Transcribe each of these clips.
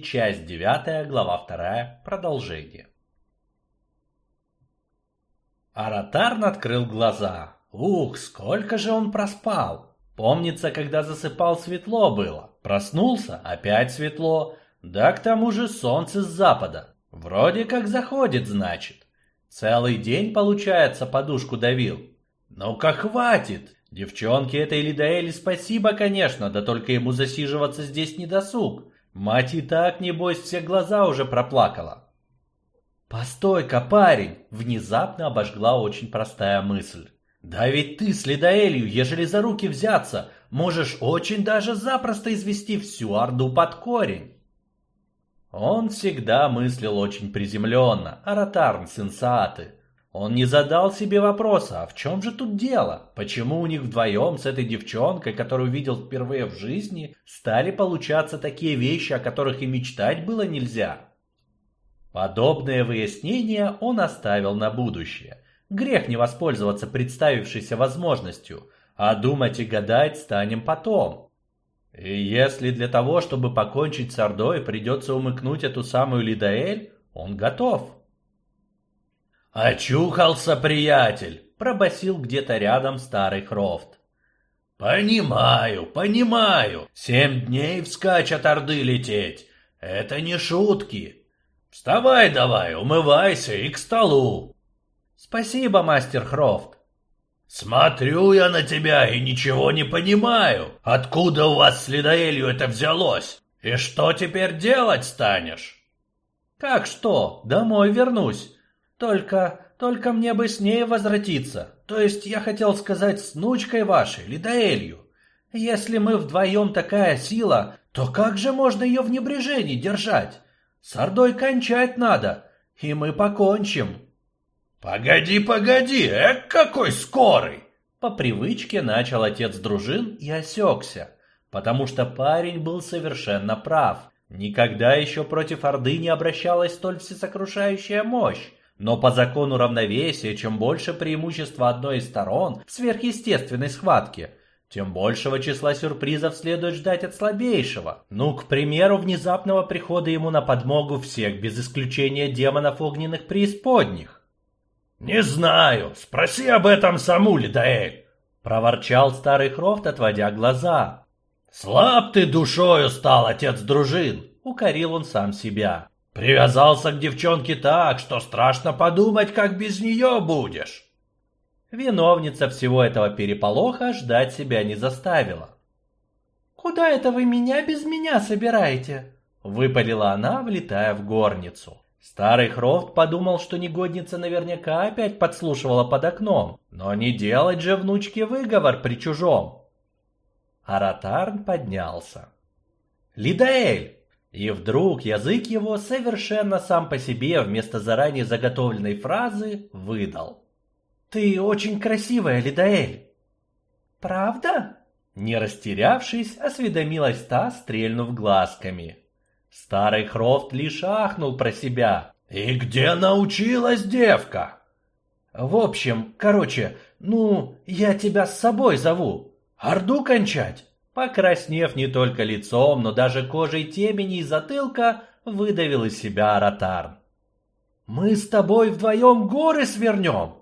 Часть 9, глава 2, продолжение. Аратарн открыл глаза. Ух, сколько же он проспал! Помнится, когда засыпал светло было. Проснулся, опять светло. Да к тому же солнце с запада. Вроде как заходит, значит. Целый день, получается, подушку давил. Ну-ка хватит! Девчонке этой Лидаэли спасибо, конечно, да только ему засиживаться здесь не досуг. Мать и так, небось, все глаза уже проплакала. «Постой-ка, парень!» — внезапно обожгла очень простая мысль. «Да ведь ты с Лидаэлью, ежели за руки взяться, можешь очень даже запросто извести всю Орду под корень». Он всегда мыслил очень приземленно, Аратарн сын Сааты. Он не задал себе вопроса, а в чем же тут дело? Почему у них вдвоем с этой девчонкой, которую видел впервые в жизни, стали получаться такие вещи, о которых и мечтать было нельзя? Подобное выяснение он оставил на будущее. Грех не воспользоваться представившейся возможностью, а думать и гадать станем потом. И если для того, чтобы покончить с Ордой, придется умыкнуть эту самую Лидаэль, он готов. «Очухался, приятель!» — пробасил где-то рядом старый Хрофт. «Понимаю, понимаю. Семь дней вскачь от Орды лететь. Это не шутки. Вставай давай, умывайся и к столу». «Спасибо, мастер Хрофт». «Смотрю я на тебя и ничего не понимаю. Откуда у вас с Лидоэлью это взялось? И что теперь делать станешь?» «Как что? Домой вернусь. Только, только мне бы с ней возвратиться. То есть я хотел сказать с внучкой вашей, Лидаэлью. Если мы вдвоем такая сила, то как же можно ее в небрежении держать? С Ордой кончать надо, и мы покончим. Погоди, погоди, эк какой скорый! По привычке начал отец дружин и осекся, потому что парень был совершенно прав. Никогда еще против Орды не обращалась столь всесокрушающая мощь. Но по закону равновесия, чем больше преимущества одной из сторон в сверхъестественной схватке, тем большего числа сюрпризов следует ждать от слабейшего. Ну, к примеру, внезапного прихода ему на подмогу всех, без исключения демонов огненных преисподних. «Не знаю, спроси об этом саму, Лидаэль!» — проворчал старый Хрофт, отводя глаза. «Слаб ты душою стал, отец дружин!» — укорил он сам себя. Привязался к девчонке так, что страшно подумать, как без нее будешь. Виновница всего этого переполоха ждать себя не заставила. «Куда это вы меня без меня собираете?» Выпалила она, влетая в горницу. Старый Хрофт подумал, что негодница наверняка опять подслушивала под окном, но не делать же внучке выговор при чужом. Аратарн поднялся. «Лидаэль, и вдруг язык его совершенно сам по себе вместо заранее заготовленной фразы выдал. «Ты очень красивая, Лидаэль!» «Правда?» Не растерявшись, осведомилась та, стрельнув глазками. Старый Хрофт лишь ахнул про себя. «И где научилась девка?» «В общем, короче, ну, я тебя с собой зову. Орду кончать!» Покраснев не только лицом, но даже кожей темени и затылка, выдавил из себя Аратарн. «Мы с тобой вдвоем горы свернем!»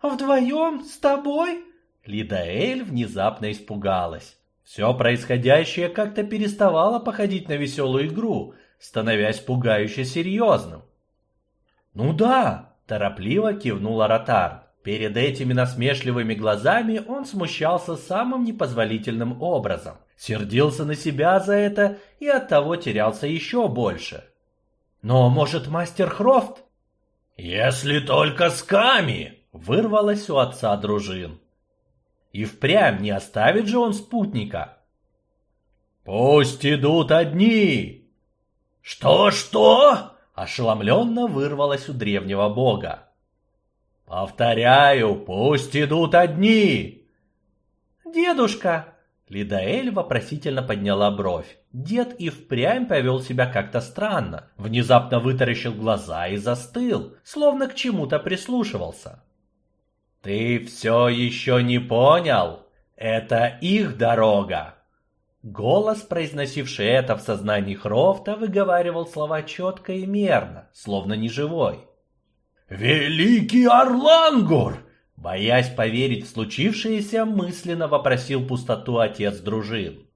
«Вдвоем? С тобой?» Лидаэль внезапно испугалась. Все происходящее как-то переставало походить на веселую игру, становясь пугающе серьезным. «Ну да!» – торопливо кивнул Аратарн. Перед этими насмешливыми глазами он смущался самым непозволительным образом, сердился на себя за это и оттого терялся еще больше. Но, может, мастер Хрофт? Если только с Ками, вырвалось у отца дружин. И впрямь не оставит же он спутника. Пусть идут одни. Что-что? Ошеломленно вырвалось у древнего бога. «Повторяю, пусть идут одни!» «Дедушка!» Лидаэль вопросительно подняла бровь. Дед и впрямь повел себя как-то странно. Внезапно вытаращил глаза и застыл, словно к чему-то прислушивался. «Ты все еще не понял? Это их дорога!» Голос, произносивший это в сознании Хрофта, выговаривал слова четко и мерно, словно неживой. «Великий Орлангур!» Боясь поверить в случившееся, мысленно вопросил пустоту отец дружин.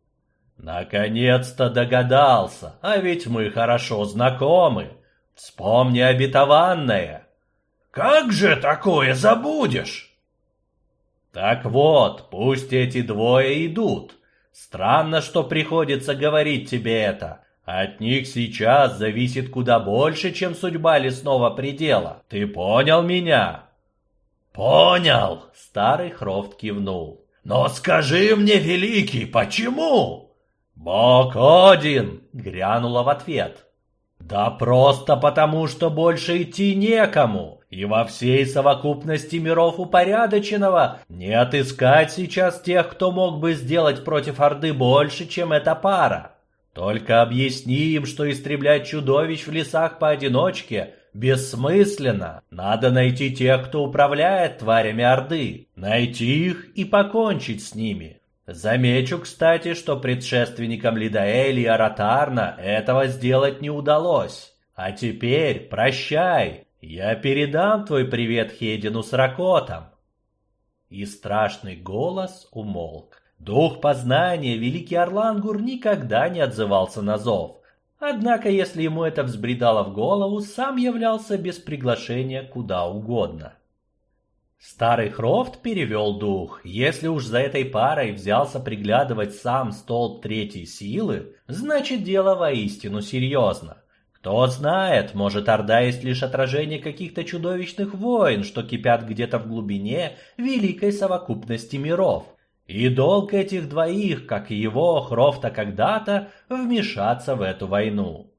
«Наконец-то догадался, а ведь мы хорошо знакомы. Вспомни обетованное». «Как же такое забудешь?» «Так вот, пусть эти двое идут. Странно, что приходится говорить тебе это. От них сейчас зависит куда больше, чем судьба лесного предела. Ты понял меня?» «Понял!» — старый Хрофт кивнул. «Но скажи мне, Великий, почему?» «Бог один!» — грянула в ответ. «Да просто потому, что больше идти некому, и во всей совокупности миров упорядоченного не отыскать сейчас тех, кто мог бы сделать против Орды больше, чем эта пара. Только объясни им, что истреблять чудовищ в лесах поодиночке бессмысленно. Надо найти тех, кто управляет тварями Орды, найти их и покончить с ними. Замечу, кстати, что предшественникам Лидаэли и Аратарна этого сделать не удалось. А теперь прощай, я передам твой привет Хедину с Ракотом. И страшный голос умолк. Дух познания, великий Орлангур, никогда не отзывался на зов. Однако, если ему это взбредало в голову, сам являлся без приглашения куда угодно. Старый Хрофт перевел дух. Если уж за этой парой взялся приглядывать сам столб третьей силы, значит дело воистину серьезно. Кто знает, может Орда есть лишь отражение каких-то чудовищных войн, что кипят где-то в глубине великой совокупности миров. И долг этих двоих, как и его, Хрофта когда-то, вмешаться в эту войну.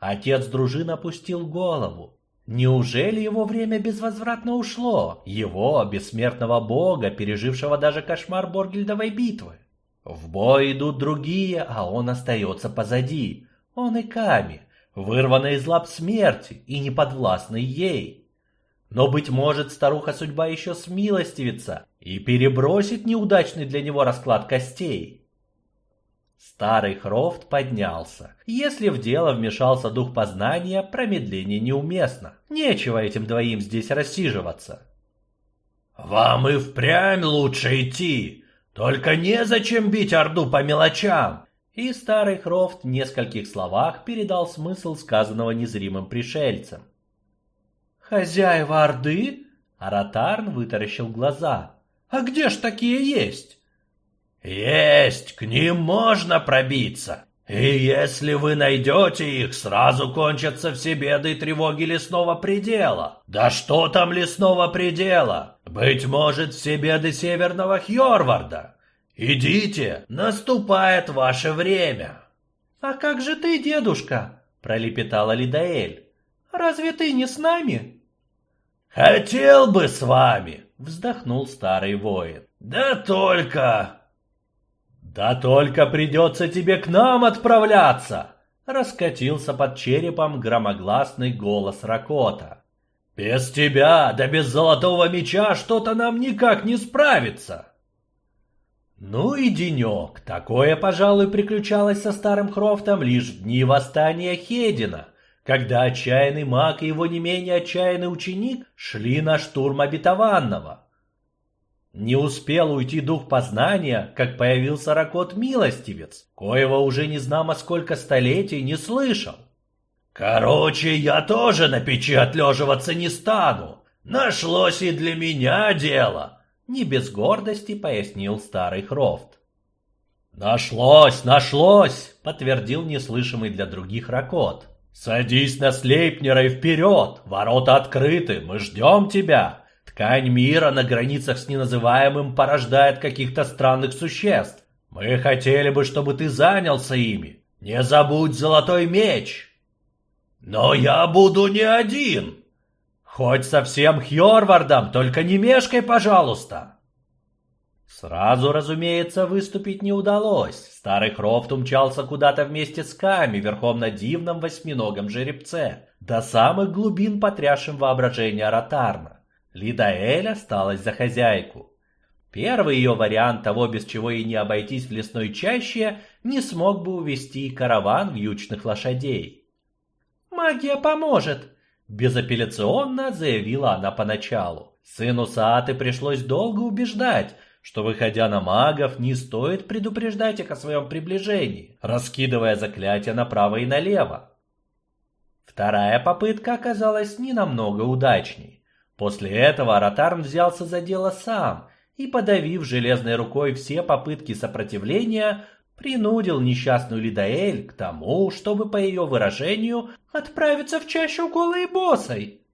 Отец дружин опустил голову. Неужели его время безвозвратно ушло? Его, бессмертного бога, пережившего даже кошмар Боргельдовой битвы? В бой идут другие, а он остается позади. Он и Ками, вырванный из лап смерти и неподвластный ей. Но, быть может, старуха судьба еще смилостивится и перебросит неудачный для него расклад костей. Старый Хрофт поднялся. Если в дело вмешался дух познания, промедление неуместно. Нечего этим двоим здесь рассиживаться. «Вам и впрямь лучше идти, только незачем бить Орду по мелочам!» И старый Хрофт в нескольких словах передал смысл сказанного незримым пришельцам. «Хозяева Орды?» Аратарн вытаращил глаза. «А где ж такие есть?» «Есть, к ним можно пробиться. И если вы найдете их, сразу кончатся все беды и тревоги лесного предела. Да что там лесного предела? Быть может, все беды северного Хьорварда. Идите, наступает ваше время». «А как же ты, дедушка?» – пролепетала Лидаэль. «Разве ты не с нами?» «Хотел бы с вами!» — вздохнул старый воин. «Да только...» «Да только придется тебе к нам отправляться!» — раскатился под черепом громогласный голос Ракота. «Без тебя, да без золотого меча что-то нам никак не справится!» Ну и денек. Такое, пожалуй, приключалось со старым Хрофтом лишь в дни восстания Хедина — когда отчаянный маг и его не менее отчаянный ученик шли на штурм обетованного. Не успел уйти дух познания, как появился Ракот-милостивец, коего уже не знамо сколько столетий не слышал. «Короче, я тоже на печи отлеживаться не стану. Нашлось и для меня дело», — не без гордости пояснил старый Хрофт. «Нашлось, нашлось!» — подтвердил неслышимый для других Ракот. «Садись на Слейпнера и вперед! Ворота открыты, мы ждем тебя!» Ткань мира на границах с неназываемым порождает каких-то странных существ. Мы хотели бы, чтобы ты занялся ими. Не забудь золотой меч. Но я буду не один. Хоть со всем Хьорвардом, только не мешкай, пожалуйста. Сразу, разумеется, выступить не удалось. Старый Хрофт умчался куда-то вместе с Ками, верхом на дивном восьминогом жеребце, до самых глубин потрясшим воображения Ротарна. Лидаэль осталась за хозяйку. Первый ее вариант того, без чего и не обойтись в лесной чаще, не смог бы увести караван вьючных лошадей. «Магия поможет!» – безапелляционно заявила она поначалу. Сыну Сааты пришлось долго убеждать, что, выходя на магов, не стоит предупреждать их о своем приближении, раскидывая заклятия направо и налево. Вторая попытка оказалась не намного удачней. После этого Аратарн взялся за дело сам и, подавив железной рукой все попытки сопротивления, принудил несчастную Лидаэль к тому, чтобы, по ее выражению, отправиться в чащу голой боссой.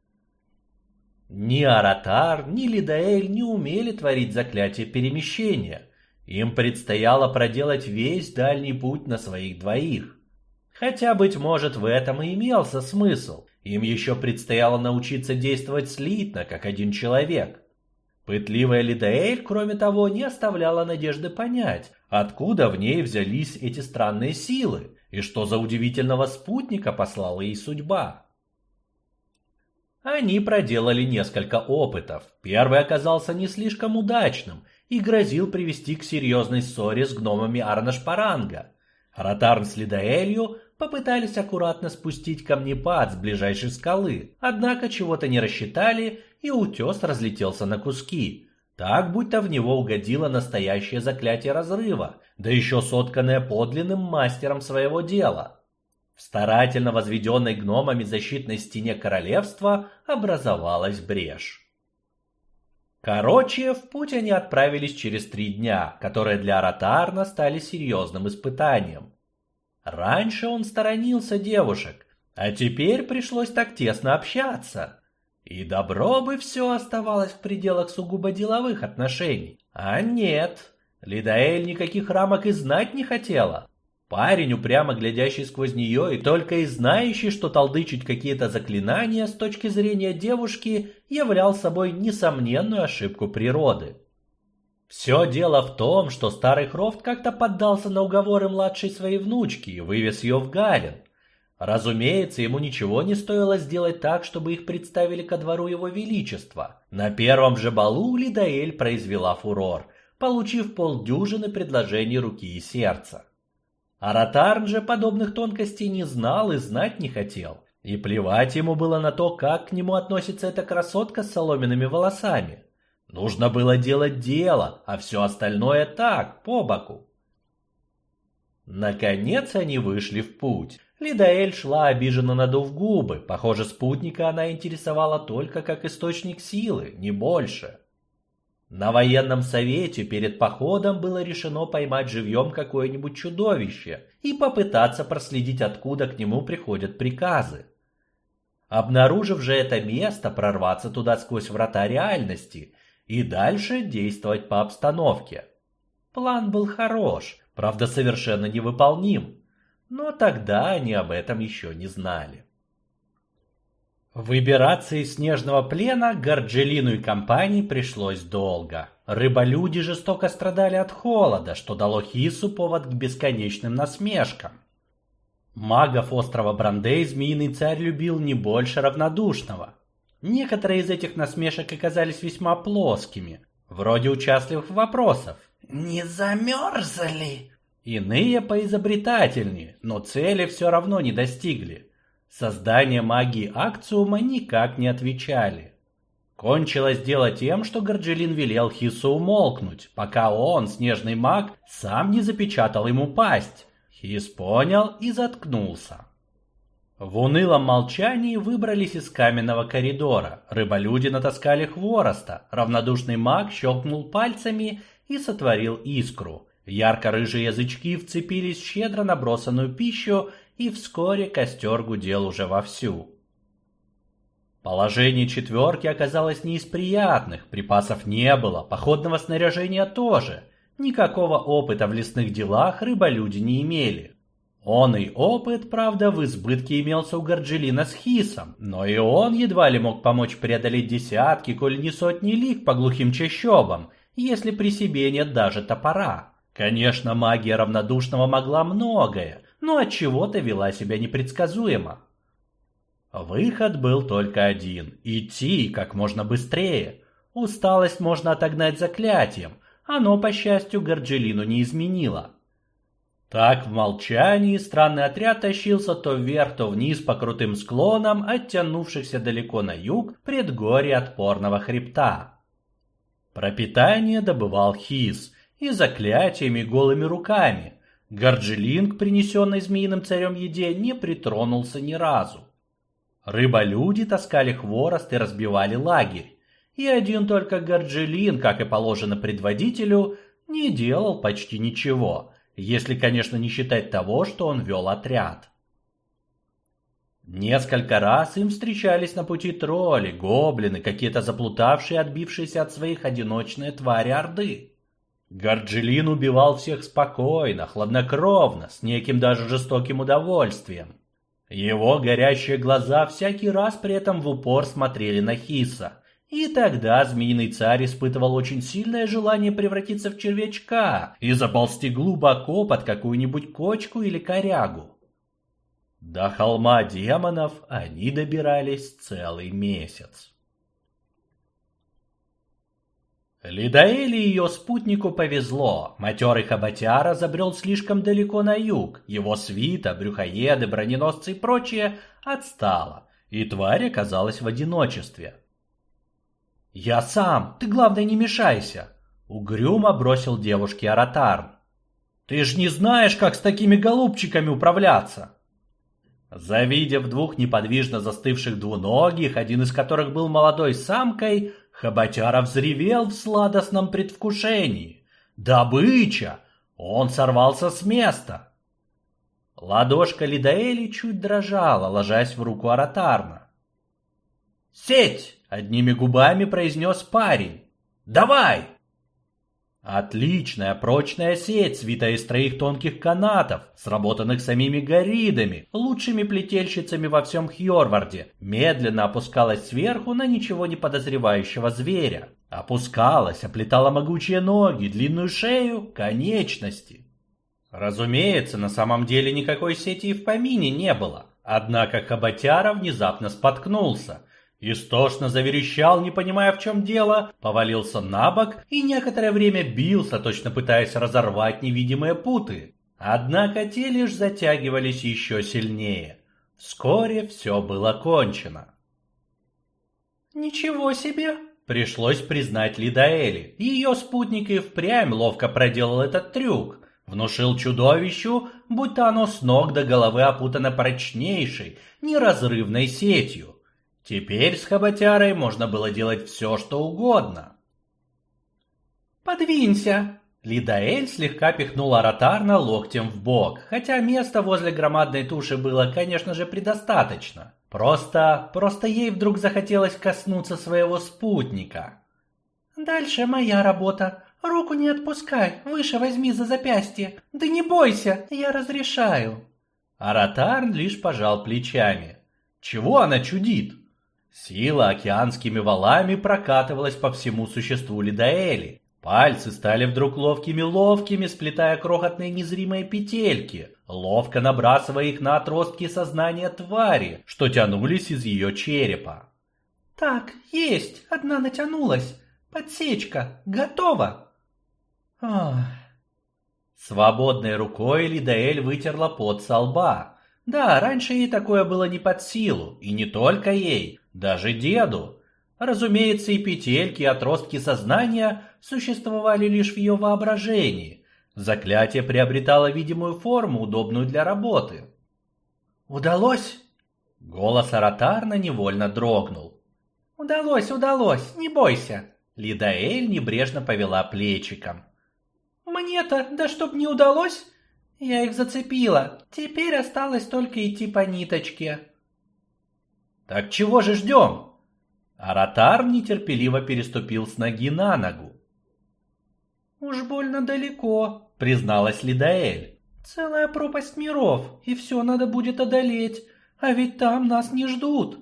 Ни Аратар, ни Лидаэль не умели творить заклятие перемещения. Им предстояло проделать весь дальний путь на своих двоих. Хотя, быть может, в этом и имелся смысл. Им еще предстояло научиться действовать слитно, как один человек. Пытливая Лидаэль, кроме того, не оставляла надежды понять, откуда в ней взялись эти странные силы, и что за удивительного спутника послала ей судьба. Они проделали несколько опытов. Первый оказался не слишком удачным и грозил привести к серьезной ссоре с гномами Арнашпаранга. Ротарн с Лидаэлью попытались аккуратно спустить камнепад с ближайшей скалы, однако чего-то не рассчитали, и утес разлетелся на куски. Так, будто в него угодило настоящее заклятие разрыва, да еще сотканное подлинным мастером своего дела. Старательно возведенной гномами защитной стене королевства образовалась брешь. Короче, в путь они отправились через три дня, которые для Ротарна стали серьезным испытанием. Раньше он сторонился девушек, а теперь пришлось так тесно общаться. И добро бы все оставалось в пределах сугубо деловых отношений. А нет, Лидаэль никаких рамок и знать не хотела. Парень, упрямо глядящий сквозь нее и только и знающий, что толдычить какие-то заклинания с точки зрения девушки, являл собой несомненную ошибку природы. Все дело в том, что старый Хрофт как-то поддался на уговоры младшей своей внучки и вывез ее в Галин. Разумеется, ему ничего не стоило сделать так, чтобы их представили ко двору его величества. На первом же балу Лидаэль произвела фурор, получив полдюжины предложений руки и сердца. Аратарн же подобных тонкостей не знал и знать не хотел. И плевать ему было на то, как к нему относится эта красотка с соломенными волосами. Нужно было делать дело, а все остальное так, по боку. Наконец они вышли в путь. Лидаэль шла обиженно надув губы. Похоже, спутника она интересовала только как источник силы, не больше. На военном совете перед походом было решено поймать живьем какое-нибудь чудовище и попытаться проследить, откуда к нему приходят приказы. Обнаружив же это место, прорваться туда сквозь врата реальности и дальше действовать по обстановке. План был хорош, правда совершенно невыполним, но тогда они об этом еще не знали. Выбираться из снежного плена Горджелину и компании пришлось долго. Рыболюди жестоко страдали от холода, что дало Хису повод к бесконечным насмешкам. Магов острова Брандей Змеиный царь любил не больше равнодушного. Некоторые из этих насмешек оказались весьма плоскими, вроде участливых вопросов. «Не замерзли?» Иные поизобретательнее, но цели все равно не достигли. Создание магии Акциума никак не отвечали. Кончилось дело тем, что Горджелин велел Хису умолкнуть, пока он, снежный маг, сам не запечатал ему пасть. Хис понял и заткнулся. В унылом молчании выбрались из каменного коридора. Рыболюди натаскали хвороста. Равнодушный маг щелкнул пальцами и сотворил искру. Ярко-рыжие язычки вцепились в щедро набросанную пищу и вскоре костер гудел уже вовсю. Положение четверки оказалось не из приятных, припасов не было, походного снаряжения тоже. Никакого опыта в лесных делах рыболюди не имели. Он и опыт, правда, в избытке имелся у Горджелина с Хисом, но и он едва ли мог помочь преодолеть десятки, коль не сотни лиг по глухим чащобам, если при себе нет даже топора. Конечно, магия равнодушного могла многое, но от чего-то вела себя непредсказуемо. Выход был только один идти как можно быстрее. Усталость можно отогнать заклятием, оно, по счастью, Горджелину не изменило. Так в молчании странный отряд тащился то вверх, то вниз по крутым склонам, оттянувшихся далеко на юг предгорья отпорного хребта. Пропитание добывал Хис и заклятиями голыми руками. Горджелинг, принесенный змеиным царем еде, не притронулся ни разу. Рыболюди таскали хворост и разбивали лагерь. И один только Горджелин, как и положено предводителю, не делал почти ничего – если, конечно, не считать того, что он вел отряд. Несколько раз им встречались на пути тролли, гоблины, какие-то заплутавшие, отбившиеся от своих одиночные твари Орды. Горджелин убивал всех спокойно, хладнокровно, с неким даже жестоким удовольствием. Его горящие глаза всякий раз при этом в упор смотрели на Хиса. И тогда змеиный царь испытывал очень сильное желание превратиться в червячка и заползти глубоко под какую-нибудь кочку или корягу. До холма демонов они добирались целый месяц. Лидаэле и ее спутнику повезло. Матерый хоботяра забрел слишком далеко на юг. Его свита, брюхоеды, броненосцы и прочее отстало. И тварь оказалась в одиночестве. «Я сам, ты, главное, не мешайся!» Угрюмо бросил девушке Аратарн. «Ты ж не знаешь, как с такими голубчиками управляться!» Завидев двух неподвижно застывших двуногих, один из которых был молодой самкой, Хоботяра взревел в сладостном предвкушении. «Добыча!» Он сорвался с места. Ладошка Лидаэли чуть дрожала, ложась в руку Аратарна. «Сеть!» Одними губами произнес парень. «Давай!» Отличная прочная сеть, свитая из троих тонких канатов, сработанных самими горидами, лучшими плетельщицами во всем Хьорварде, медленно опускалась сверху на ничего не подозревающего зверя. Опускалась, оплетала могучие ноги, длинную шею, конечности. Разумеется, на самом деле никакой сети и в помине не было. Однако Хоботяра внезапно споткнулся – Истошно заверещал, не понимая в чем дело, повалился на бок и некоторое время бился, точно пытаясь разорвать невидимые путы. Однако те лишь затягивались еще сильнее. Вскоре все было кончено. «Ничего себе!» Пришлось признать Лидаэли. Ее спутник и впрямь ловко проделал этот трюк. Внушил чудовищу, будто оно с ног до головы опутано прочнейшей, неразрывной сетью. Теперь с хоботярой можно было делать все, что угодно. «Подвинься!» Лидаэль слегка пихнула Ротарна локтем в бок, хотя места возле громадной туши было, конечно же, предостаточно. Просто, просто ей вдруг захотелось коснуться своего спутника. «Дальше моя работа. Руку не отпускай, выше возьми за запястье. Да не бойся, я разрешаю». Аратарн лишь пожал плечами. Чего она чудит? Сила океанскими валами прокатывалась по всему существу Лидаэли. Пальцы стали вдруг ловкими-ловкими, сплетая крохотные незримые петельки, ловко набрасывая их на отростки сознания твари, что тянулись из ее черепа. «Так, есть, одна натянулась. Подсечка, готова!» Свободной рукой Лидаэль вытерла пот со лба. Да, раньше ей такое было не под силу, и не только ей даже деду. Разумеется, и петельки, и отростки сознания существовали лишь в ее воображении. Заклятие приобретало видимую форму, удобную для работы. «Удалось?» Голос Аратарна невольно дрогнул. «Удалось, удалось, не бойся!» Лидаэль небрежно повела плечиком. «Мне-то, да чтоб не удалось, я их зацепила. Теперь осталось только идти по ниточке». Так чего же ждем? Аратар нетерпеливо переступил с ноги на ногу. «Уж больно далеко», — призналась Лидаэль. «Целая пропасть миров, и все надо будет одолеть, а ведь там нас не ждут».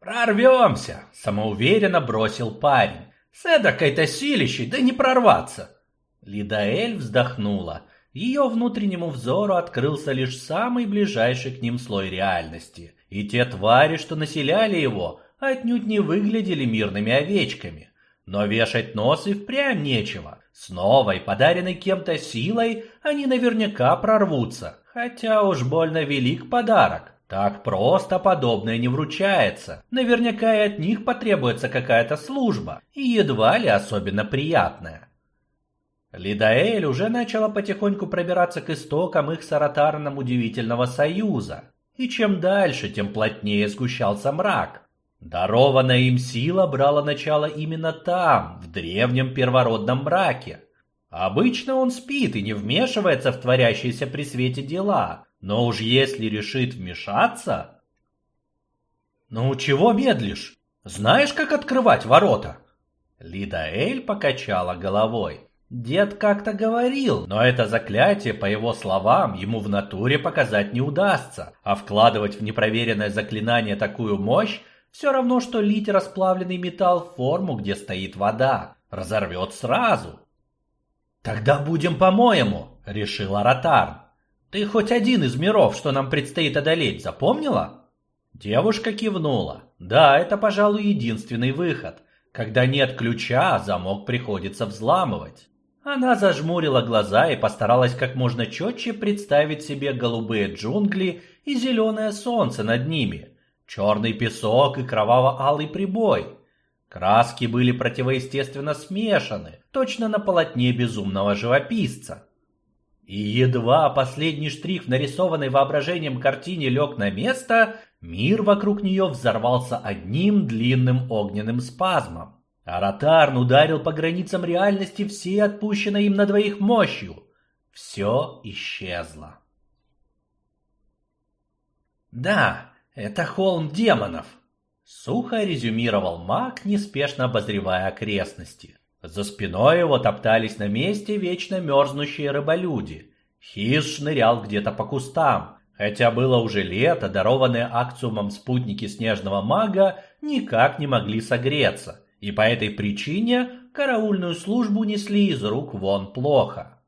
«Прорвемся!» — самоуверенно бросил парень. «С эдакой-то силищей, да не прорваться!» Лидаэль вздохнула. Ее внутреннему взору открылся лишь самый ближайший к ним слой реальности. И те твари, что населяли его, отнюдь не выглядели мирными овечками. Но вешать нос и впрямь нечего. С новой, подаренной кем-то силой, они наверняка прорвутся. Хотя уж больно велик подарок. Так просто подобное не вручается. Наверняка и от них потребуется какая-то служба, и едва ли особенно приятная. Лидаэль уже начала потихоньку пробираться к истокам их с удивительного союза. И чем дальше, тем плотнее сгущался мрак. Дарованная им сила брала начало именно там, в древнем первородном мраке. Обычно он спит и не вмешивается в творящиеся при свете дела, но уж если решит вмешаться... «Ну чего медлишь? Знаешь, как открывать ворота?» Лидаэль покачала головой. Дед как-то говорил, но это заклятие, по его словам, ему в натуре показать не удастся, а вкладывать в непроверенное заклинание такую мощь все равно, что лить расплавленный металл в форму, где стоит вода. Разорвет сразу. «Тогда будем по-моему», — решил Аратарн. «Ты хоть один из миров, что нам предстоит одолеть, запомнила?» Девушка кивнула. «Да, это, пожалуй, единственный выход. Когда нет ключа, замок приходится взламывать». Она зажмурила глаза и постаралась как можно четче представить себе голубые джунгли и зеленое солнце над ними, черный песок и кроваво-алый прибой. Краски были противоестественно смешаны, точно на полотне безумного живописца. И едва последний штрих в нарисованной воображением картине лег на место, мир вокруг нее взорвался одним длинным огненным спазмом. Аратарн ударил по границам реальности всей отпущенной им на двоих мощью. Все исчезло. Да, это холм демонов, сухо резюмировал маг, неспешно обозревая окрестности. За спиной его топтались на месте вечно мерзнущие рыболюди. Хис шнырял где-то по кустам, хотя было уже лето, дарованные акциумом спутники снежного мага никак не могли согреться и по этой причине караульную службу несли из рук вон плохо.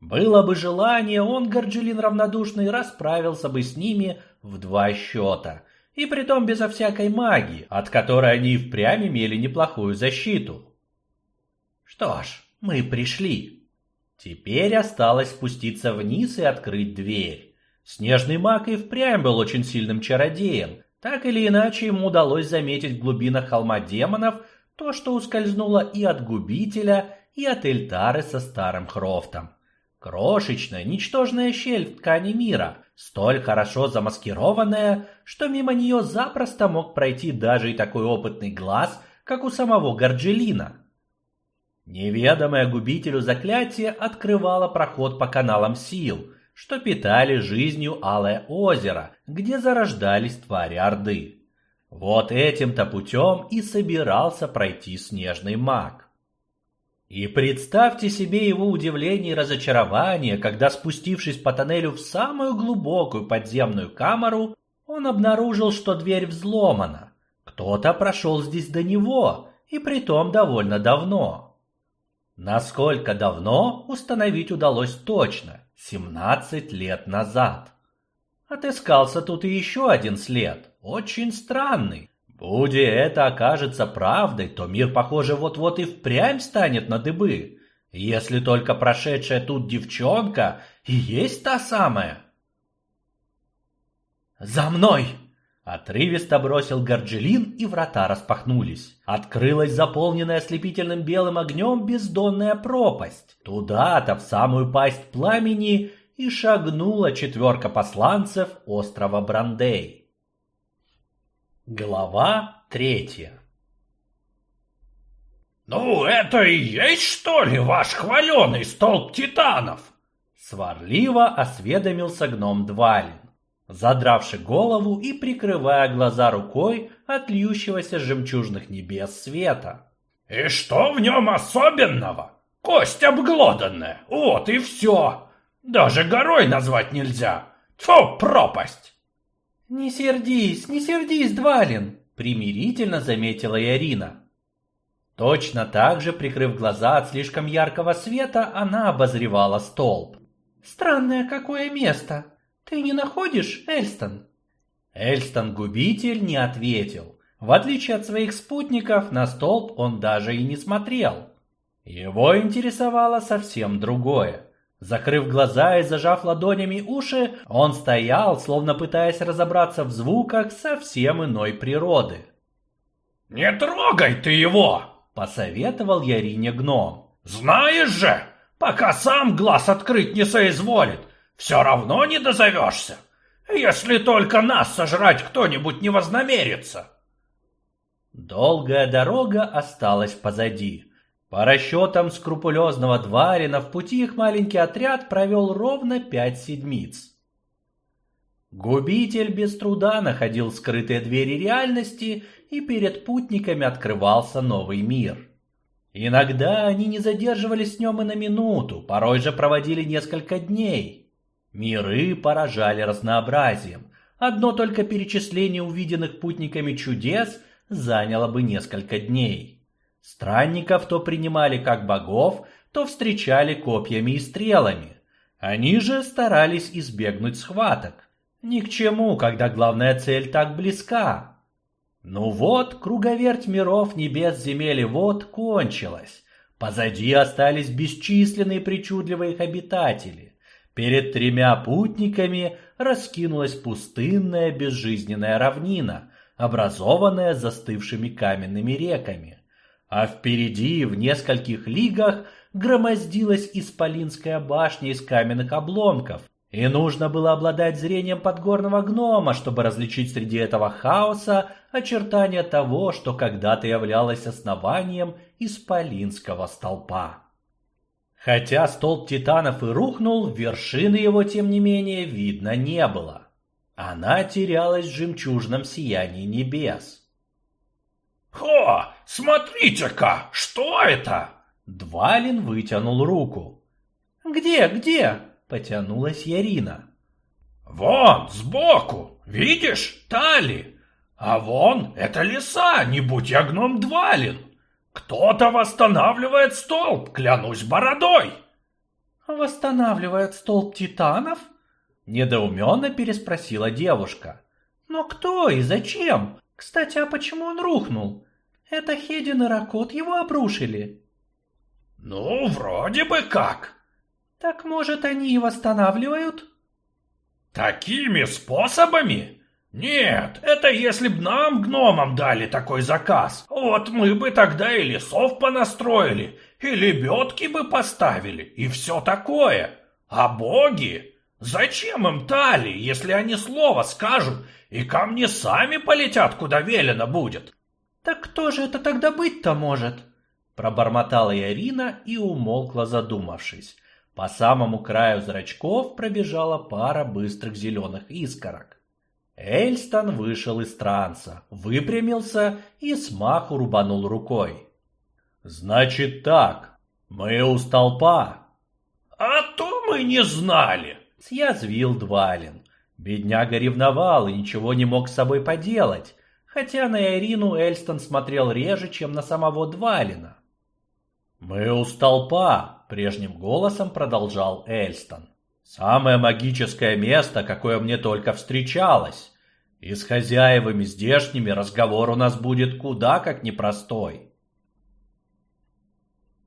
Было бы желание, он, Горджилин равнодушный, расправился бы с ними в два счета, и притом безо всякой магии, от которой они впрямь имели неплохую защиту. Что ж, мы пришли. Теперь осталось спуститься вниз и открыть дверь. Снежный маг и впрямь был очень сильным чародеем, так или иначе, ему удалось заметить в глубинах холма демонов то, что ускользнуло и от губителя, и от Эльтары со старым Хрофтом. Крошечная, ничтожная щель в ткани мира, столь хорошо замаскированная, что мимо нее запросто мог пройти даже и такой опытный глаз, как у самого Горджелина. Неведомое губителю заклятие открывало проход по каналам сил, что питали жизнью Алое озеро, где зарождались твари Орды. Вот этим-то путем и собирался пройти снежный маг. И представьте себе его удивление и разочарование, когда, спустившись по тоннелю в самую глубокую подземную камеру, он обнаружил, что дверь взломана. Кто-то прошел здесь до него, и притом довольно давно. Насколько давно, установить удалось точно. 17 лет назад. Отыскался тут и еще один след, очень странный. Будь это окажется правдой, то мир, похоже, вот-вот и впрямь станет на дыбы. Если только прошедшая тут девчонка и есть та самая. «За мной!» Отрывисто бросил Горджелин, и врата распахнулись. Открылась заполненная ослепительным белым огнем бездонная пропасть. Туда-то, в самую пасть пламени, и шагнула четверка посланцев острова Брандей. Глава третья «Ну, это и есть, что ли, ваш хваленый столб титанов?» Сварливо осведомился гном Двалин задравши голову и прикрывая глаза рукой от льющегося жемчужных небес света. «И что в нем особенного? Кость обглоданная, вот и все. Даже горой назвать нельзя. Тьфу, пропасть!» «Не сердись, не сердись, Двалин!» примирительно заметила Ярина. Точно так же, прикрыв глаза от слишком яркого света, она обозревала столб. «Странное какое место!» Ты не находишь, Эльстон? Эльстон-губитель не ответил. В отличие от своих спутников, на столб он даже и не смотрел. Его интересовало совсем другое. Закрыв глаза и зажав ладонями уши, он стоял, словно пытаясь разобраться в звуках совсем иной природы. «Не трогай ты его!» – посоветовал Ярине гном. «Знаешь же, пока сам глаз открыть не соизволит, все равно не дозовешься, если только нас сожрать кто-нибудь не вознамерится». Долгая дорога осталась позади. По расчетам скрупулезного Дварина, в пути их маленький отряд провел ровно пять седмиц. Губитель без труда находил скрытые двери реальности, и перед путниками открывался новый мир. Иногда они не задерживались с нем и на минуту, порой же проводили несколько дней. Миры поражали разнообразием. Одно только перечисление увиденных путниками чудес заняло бы несколько дней. Странников то принимали как богов, то встречали копьями и стрелами. Они же старались избегнуть схваток. Ни к чему, когда главная цель так близка. Ну вот, круговерть миров, небес, земель и вод кончилась. Позади остались бесчисленные причудливые обитатели. Перед тремя путниками раскинулась пустынная безжизненная равнина, образованная застывшими каменными реками а впереди в нескольких лигах громоздилась исполинская башня из каменных обломков, и нужно было обладать зрением подгорного гнома, чтобы различить среди этого хаоса очертания того, что когда-то являлось основанием исполинского столпа. Хотя столб титанов и рухнул, вершины его, тем не менее, видно не было. Она терялась в жемчужном сиянии небес. «Хо, смотрите-ка, что это?» Двалин вытянул руку. «Где, где?» – потянулась Ярина. «Вон, сбоку, видишь, Тали? А вон, это леса, не будь я гном Двалин. Кто-то восстанавливает столб, клянусь бородой!» «Восстанавливает столб титанов?» Недоуменно переспросила девушка. «Но кто и зачем? Кстати, а почему он рухнул? Это Хедин и Ракот его обрушили. Ну, вроде бы как. Так может, они и восстанавливают? Такими способами? Нет, это если б нам, гномам, дали такой заказ. Вот мы бы тогда и лесов понастроили, и лебедки бы поставили, и все такое. А боги? Зачем им тали, если они слово скажут, и камни сами полетят, куда велено будет? Так кто же это тогда быть-то может? Пробормотала Ирина и умолкла, задумавшись. По самому краю зрачков пробежала пара быстрых зеленых искорок. Эльстон вышел из транса, выпрямился и смаху рубанул рукой. «Значит так, мы у столпа». «А то мы не знали», — съязвил Двалин. Бедняга ревновал и ничего не мог с собой поделать, хотя на Ирину Эльстон смотрел реже, чем на самого Двалина. «Мы у столпа», — прежним голосом продолжал Эльстон. «Самое магическое место, какое мне только встречалось. И с хозяевами здешними разговор у нас будет куда как непростой.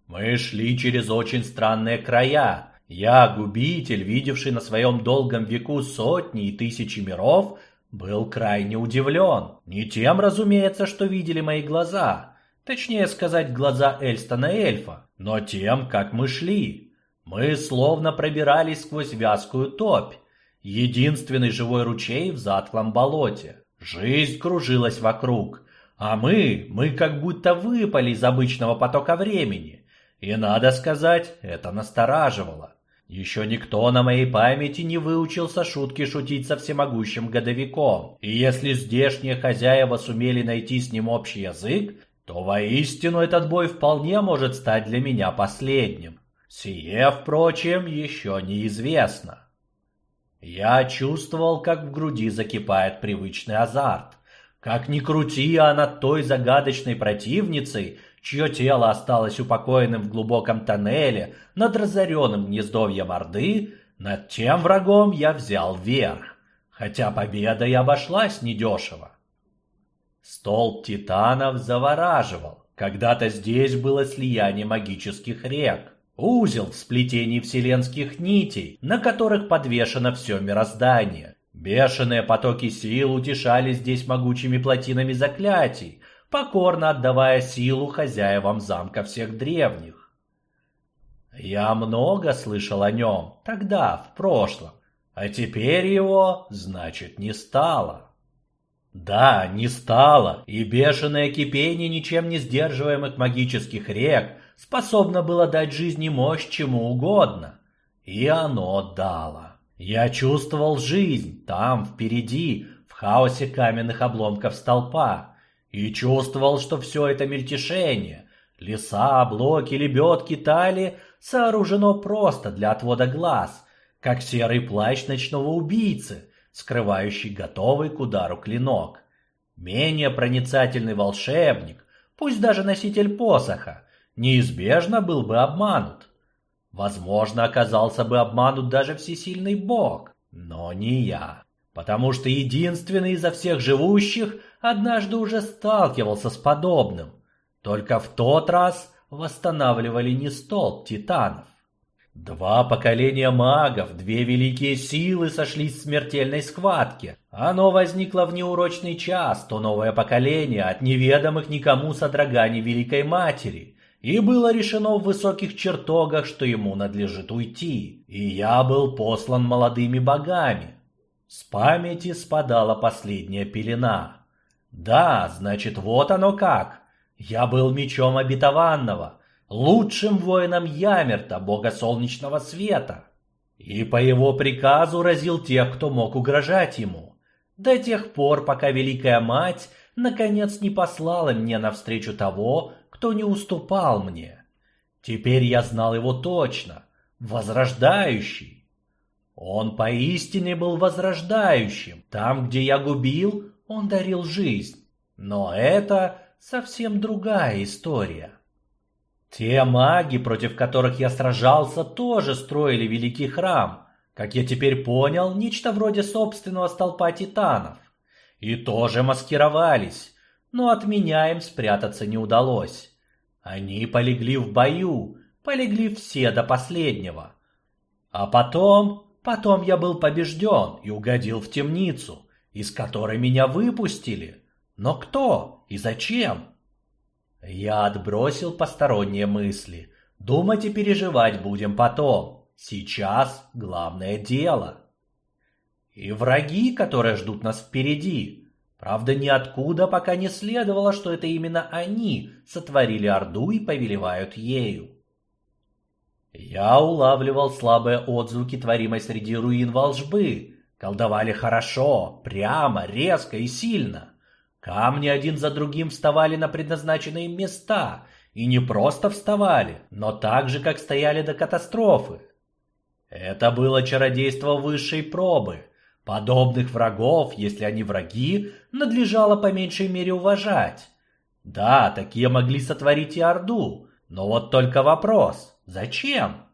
Мы шли через очень странные края, я, губитель, видевший на своем долгом веку сотни и тысячи миров, был крайне удивлен. Не тем, разумеется, что видели мои глаза, точнее сказать, глаза Эльстона эльфа, но тем, как мы шли. Мы словно пробирались сквозь вязкую топь, единственный живой ручей в затклом болоте. Жизнь кружилась вокруг, а мы, мы как будто выпали из обычного потока времени. И надо сказать, это настораживало. Еще никто на моей памяти не выучился шутки шутить со всемогущим годовиком. И если здешние хозяева сумели найти с ним общий язык, то воистину этот бой вполне может стать для меня последним. Сие, впрочем, еще неизвестно. Я чувствовал, как в груди закипает привычный азарт. Как ни крути, а над той загадочной противницей чье тело осталось упокоенным в глубоком тоннеле над разоренным гнездовьем Орды, над тем врагом я взял верх, хотя победа и обошлась недешево. Столб титанов завораживал. Когда-то здесь было слияние магических рек. Узел в сплетении вселенских нитей, на которых подвешено все мироздание. Бешеные потоки сил утешали здесь могучими плотинами заклятий, покорно отдавая силу хозяевам замка всех древних. Я много слышал о нем тогда, в прошлом, а теперь его, значит, не стало. Да, не стало, и бешеное кипение ничем не сдерживаемых магических рек способно было дать жизни мощь чему угодно. И оно дало. Я чувствовал жизнь там, впереди, в хаосе каменных обломков столпа, и чувствовал, что все это мельтешение, леса, блоки, лебедки, тали сооружено просто для отвода глаз, как серый плащ ночного убийцы, скрывающий готовый к удару клинок. Менее проницательный волшебник, пусть даже носитель посоха, неизбежно был бы обманут. Возможно, оказался бы обманут даже всесильный бог, но не я, потому что единственный изо всех живущих однажды уже сталкивался с подобным. Только в тот раз восстанавливали не столб титанов. Два поколения магов, две великие силы сошлись в смертельной схватке. Оно возникло в неурочный час, то новое поколение от неведомых никому содроганий Великой Матери. И было решено в высоких чертогах, что ему надлежит уйти. И я был послан молодыми богами. С памяти спадала последняя пелена. Да, значит, вот оно как. Я был мечом обетованного, лучшим воином Ямерта, бога солнечного света. И по его приказу разил тех, кто мог угрожать ему. До тех пор, пока Великая Мать наконец не послала мне навстречу того, кто не уступал мне. Теперь я знал его точно. Возрождающий. Он поистине был возрождающим. Там, где я губил, он дарил жизнь. Но это совсем другая история. Те маги, против которых я сражался, тоже строили великий храм. Как я теперь понял, нечто вроде собственного столпа титанов. И тоже маскировались, но от меня им спрятаться не удалось. Они полегли в бою, полегли все до последнего. А потом, потом я был побежден и угодил в темницу, из которой меня выпустили. Но кто и зачем? Я отбросил посторонние мысли. Думать и переживать будем потом. Сейчас главное дело. И враги, которые ждут нас впереди. Правда, ниоткуда пока не следовало, что это именно они сотворили Орду и повелевают ею. Я улавливал слабые отзвуки творимой среди руин волжбы. Колдовали хорошо, прямо, резко и сильно. Камни один за другим вставали на предназначенные места, и не просто вставали, но так же, как стояли до катастрофы. Это было чародейство высшей пробы. Подобных врагов, если они враги, надлежало по меньшей мере уважать. Да, такие могли сотворить и Орду, но вот только вопрос, зачем?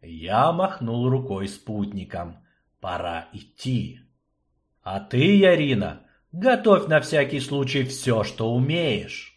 Я махнул рукой спутникам. Пора идти. А ты, Ярина, Готовь на всякий случай все, что умеешь.